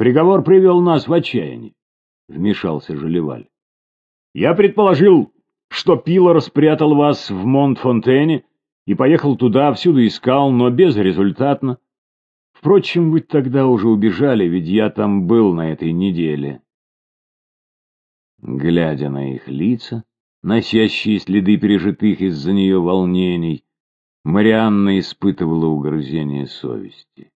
Приговор привел нас в отчаяние, — вмешался Желеваль. Я предположил, что Пилор спрятал вас в Монтфонтене и поехал туда, всюду искал, но безрезультатно. Впрочем, вы тогда уже убежали, ведь я там был на этой неделе. Глядя на их лица, носящие следы пережитых из-за нее волнений, Марианна испытывала угрызение совести.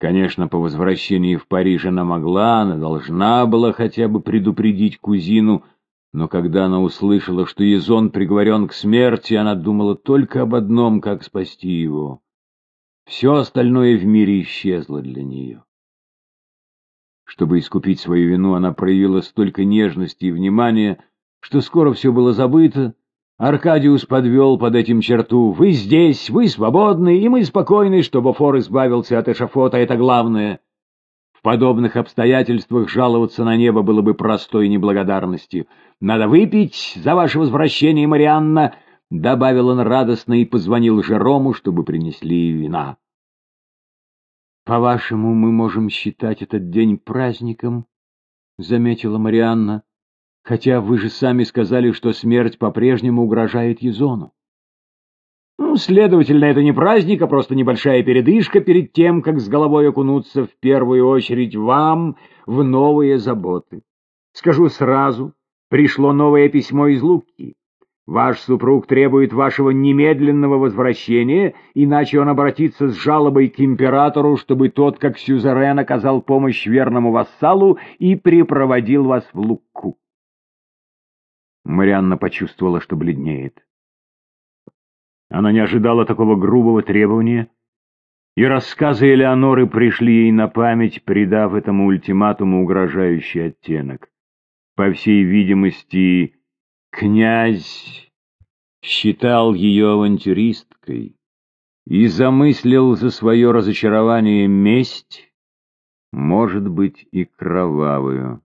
Конечно, по возвращении в Париж она могла, она должна была хотя бы предупредить кузину, но когда она услышала, что Езон приговорен к смерти, она думала только об одном, как спасти его. Все остальное в мире исчезло для нее. Чтобы искупить свою вину, она проявила столько нежности и внимания, что скоро все было забыто. Аркадиус подвел под этим черту «Вы здесь, вы свободны, и мы спокойны, что Бофор избавился от эшафота, это главное». В подобных обстоятельствах жаловаться на небо было бы простой неблагодарностью. «Надо выпить за ваше возвращение, Марианна!» — добавил он радостно и позвонил Жерому, чтобы принесли вина. «По-вашему, мы можем считать этот день праздником?» — заметила Марианна. «Хотя вы же сами сказали, что смерть по-прежнему угрожает Езону». Ну, следовательно, это не праздник, а просто небольшая передышка перед тем, как с головой окунуться в первую очередь вам в новые заботы. Скажу сразу, пришло новое письмо из Луки. Ваш супруг требует вашего немедленного возвращения, иначе он обратится с жалобой к императору, чтобы тот, как сюзерен, оказал помощь верному вассалу и припроводил вас в Лукку. Марианна почувствовала, что бледнеет. Она не ожидала такого грубого требования, и рассказы Элеоноры пришли ей на память, придав этому ультиматуму угрожающий оттенок. По всей видимости, Князь считал ее авантюристкой и замыслил за свое разочарование месть, может быть, и кровавую.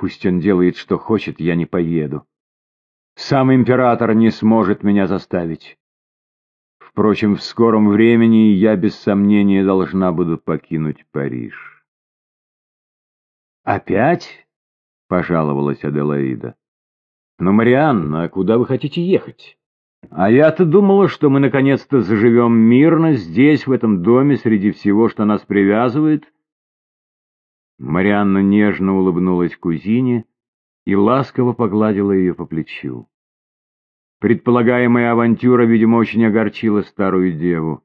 Пусть он делает, что хочет, я не поеду. Сам император не сможет меня заставить. Впрочем, в скором времени я без сомнения должна буду покинуть Париж. «Опять?» — пожаловалась Аделаида. «Но, Марианна, куда вы хотите ехать?» «А я-то думала, что мы наконец-то заживем мирно здесь, в этом доме, среди всего, что нас привязывает». Марианна нежно улыбнулась кузине и ласково погладила ее по плечу. Предполагаемая авантюра, видимо, очень огорчила старую деву.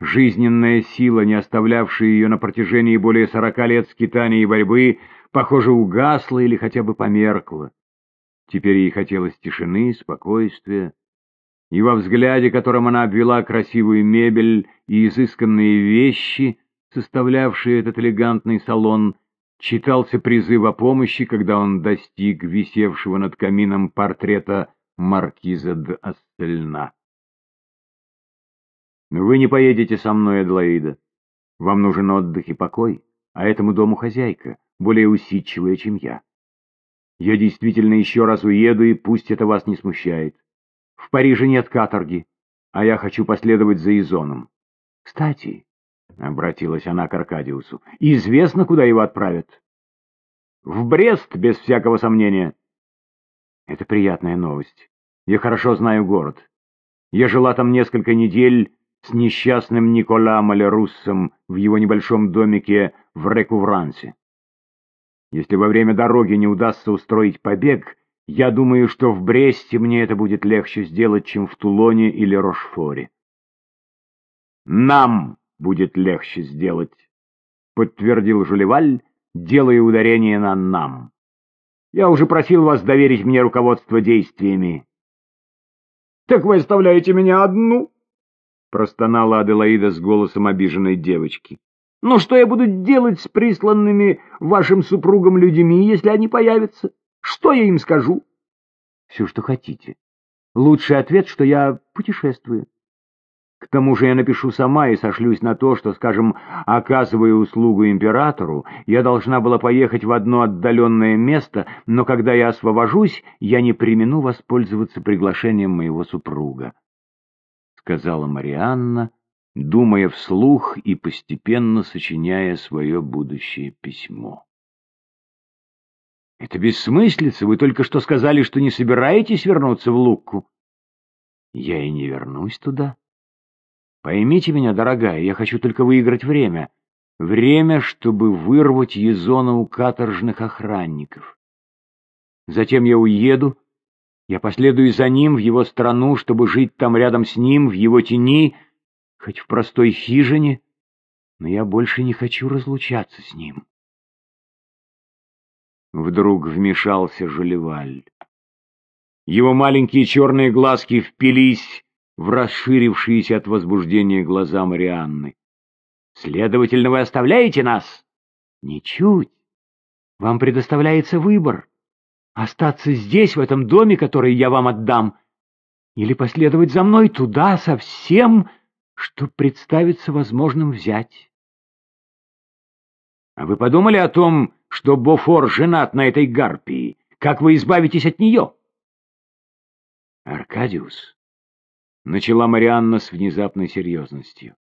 Жизненная сила, не оставлявшая ее на протяжении более сорока лет скитаний и борьбы, похоже, угасла или хотя бы померкла. Теперь ей хотелось тишины, спокойствия, и во взгляде, которым она обвела красивую мебель и изысканные вещи, составлявшие этот элегантный салон, читался призыв о помощи, когда он достиг висевшего над камином портрета маркиза де Астельна. «Вы не поедете со мной, Адлоида. Вам нужен отдых и покой, а этому дому хозяйка, более усидчивая, чем я. Я действительно еще раз уеду, и пусть это вас не смущает. В Париже нет каторги, а я хочу последовать за Изоном. Кстати, — обратилась она к Аркадиусу, — известно, куда его отправят? В Брест, без всякого сомнения. Это приятная новость. Я хорошо знаю город. Я жила там несколько недель с несчастным Никола Малеруссом в его небольшом домике в Рекуврансе. Если во время дороги не удастся устроить побег, я думаю, что в Бресте мне это будет легче сделать, чем в Тулоне или Рошфоре. Нам будет легче сделать, подтвердил Жулеваль, делая ударение на «нам». Я уже просил вас доверить мне руководство действиями. Так вы оставляете меня одну? Простонала Аделаида с голосом обиженной девочки. Но что я буду делать с присланными вашим супругом людьми, если они появятся? Что я им скажу? Все, что хотите. Лучший ответ, что я путешествую. К тому же я напишу сама и сошлюсь на то, что, скажем, оказывая услугу императору, я должна была поехать в одно отдаленное место, но когда я освобожусь, я не примену воспользоваться приглашением моего супруга. — сказала Марианна, думая вслух и постепенно сочиняя свое будущее письмо. «Это бессмыслица, вы только что сказали, что не собираетесь вернуться в Лукку». «Я и не вернусь туда. Поймите меня, дорогая, я хочу только выиграть время. Время, чтобы вырвать Езона у каторжных охранников. Затем я уеду, я последую за ним в его страну, чтобы жить там рядом с ним, в его тени, хоть в простой хижине, но я больше не хочу разлучаться с ним. Вдруг вмешался Жалеваль. Его маленькие черные глазки впились в расширившиеся от возбуждения глаза Марианны. «Следовательно, вы оставляете нас?» «Ничуть. Вам предоставляется выбор. Остаться здесь, в этом доме, который я вам отдам, или последовать за мной туда со всем, что представится возможным взять. А вы подумали о том, что Бофор женат на этой гарпии? Как вы избавитесь от нее? Аркадиус, начала Марианна с внезапной серьезностью.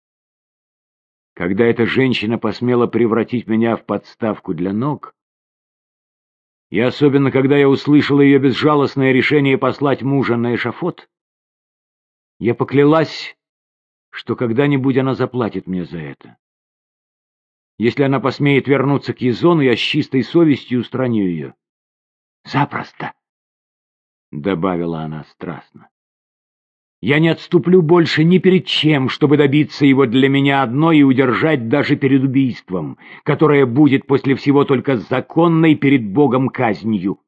Когда эта женщина посмела превратить меня в подставку для ног, и особенно когда я услышал ее безжалостное решение послать мужа на эшафот, я поклялась, что когда-нибудь она заплатит мне за это. Если она посмеет вернуться к Езону, я с чистой совестью устраню ее. Запросто, — добавила она страстно. Я не отступлю больше ни перед чем, чтобы добиться его для меня одной и удержать даже перед убийством, которое будет после всего только законной перед Богом казнью.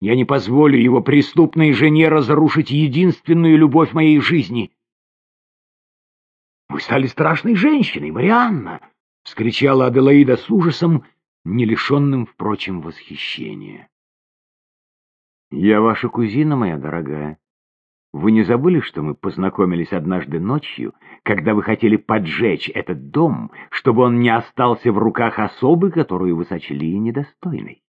Я не позволю его преступной жене разрушить единственную любовь моей жизни. — Вы стали страшной женщиной, Марианна! — вскричала Аделаида с ужасом, не лишенным, впрочем, восхищения. — Я ваша кузина, моя дорогая, вы не забыли, что мы познакомились однажды ночью, когда вы хотели поджечь этот дом, чтобы он не остался в руках особы, которую вы сочли недостойной?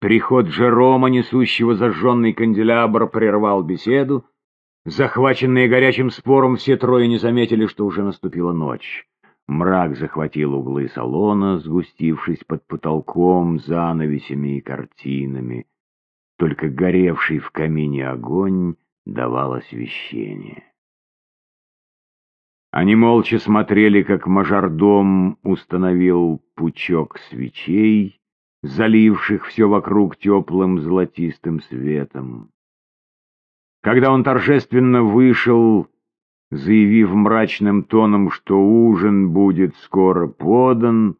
Приход Джерома, несущего зажженный канделябр, прервал беседу. Захваченные горячим спором, все трое не заметили, что уже наступила ночь. Мрак захватил углы салона, сгустившись под потолком, занавесями и картинами. Только горевший в камине огонь давал освещение. Они молча смотрели, как мажордом установил пучок свечей, заливших все вокруг теплым золотистым светом. Когда он торжественно вышел, заявив мрачным тоном, что ужин будет скоро подан,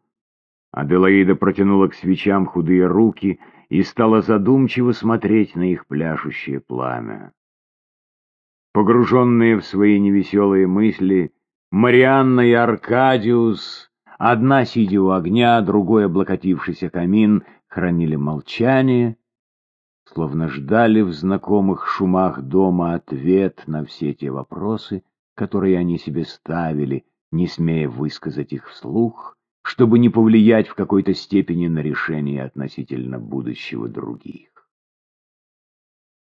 Аделаида протянула к свечам худые руки — и стала задумчиво смотреть на их пляшущее пламя. Погруженные в свои невеселые мысли, Марианна и Аркадиус, одна сидя у огня, другой облокотившийся камин, хранили молчание, словно ждали в знакомых шумах дома ответ на все те вопросы, которые они себе ставили, не смея высказать их вслух, чтобы не повлиять в какой-то степени на решение относительно будущего других.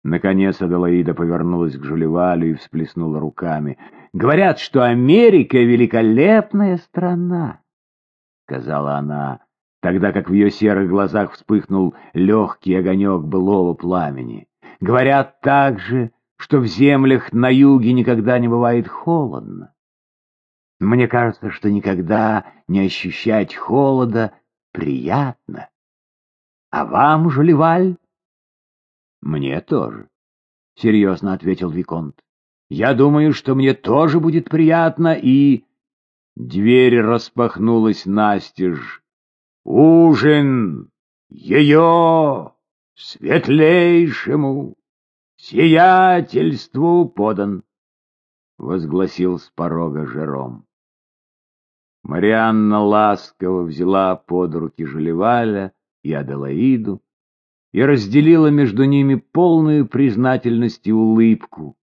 Наконец Аделаида повернулась к Жулевалю и всплеснула руками. «Говорят, что Америка — великолепная страна!» — сказала она, тогда как в ее серых глазах вспыхнул легкий огонек былого пламени. «Говорят также, что в землях на юге никогда не бывает холодно. Мне кажется, что никогда не ощущать холода приятно. А вам, Жулеваль? Мне тоже, — серьезно ответил Виконт. Я думаю, что мне тоже будет приятно, и... Дверь распахнулась настежь. Ужин ее светлейшему сиятельству подан, — возгласил с порога Жером. Марианна ласково взяла под руки Желеваля и Аделаиду и разделила между ними полную признательность и улыбку.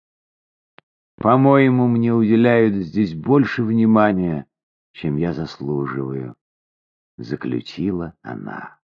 «По-моему, мне уделяют здесь больше внимания, чем я заслуживаю», — заключила она.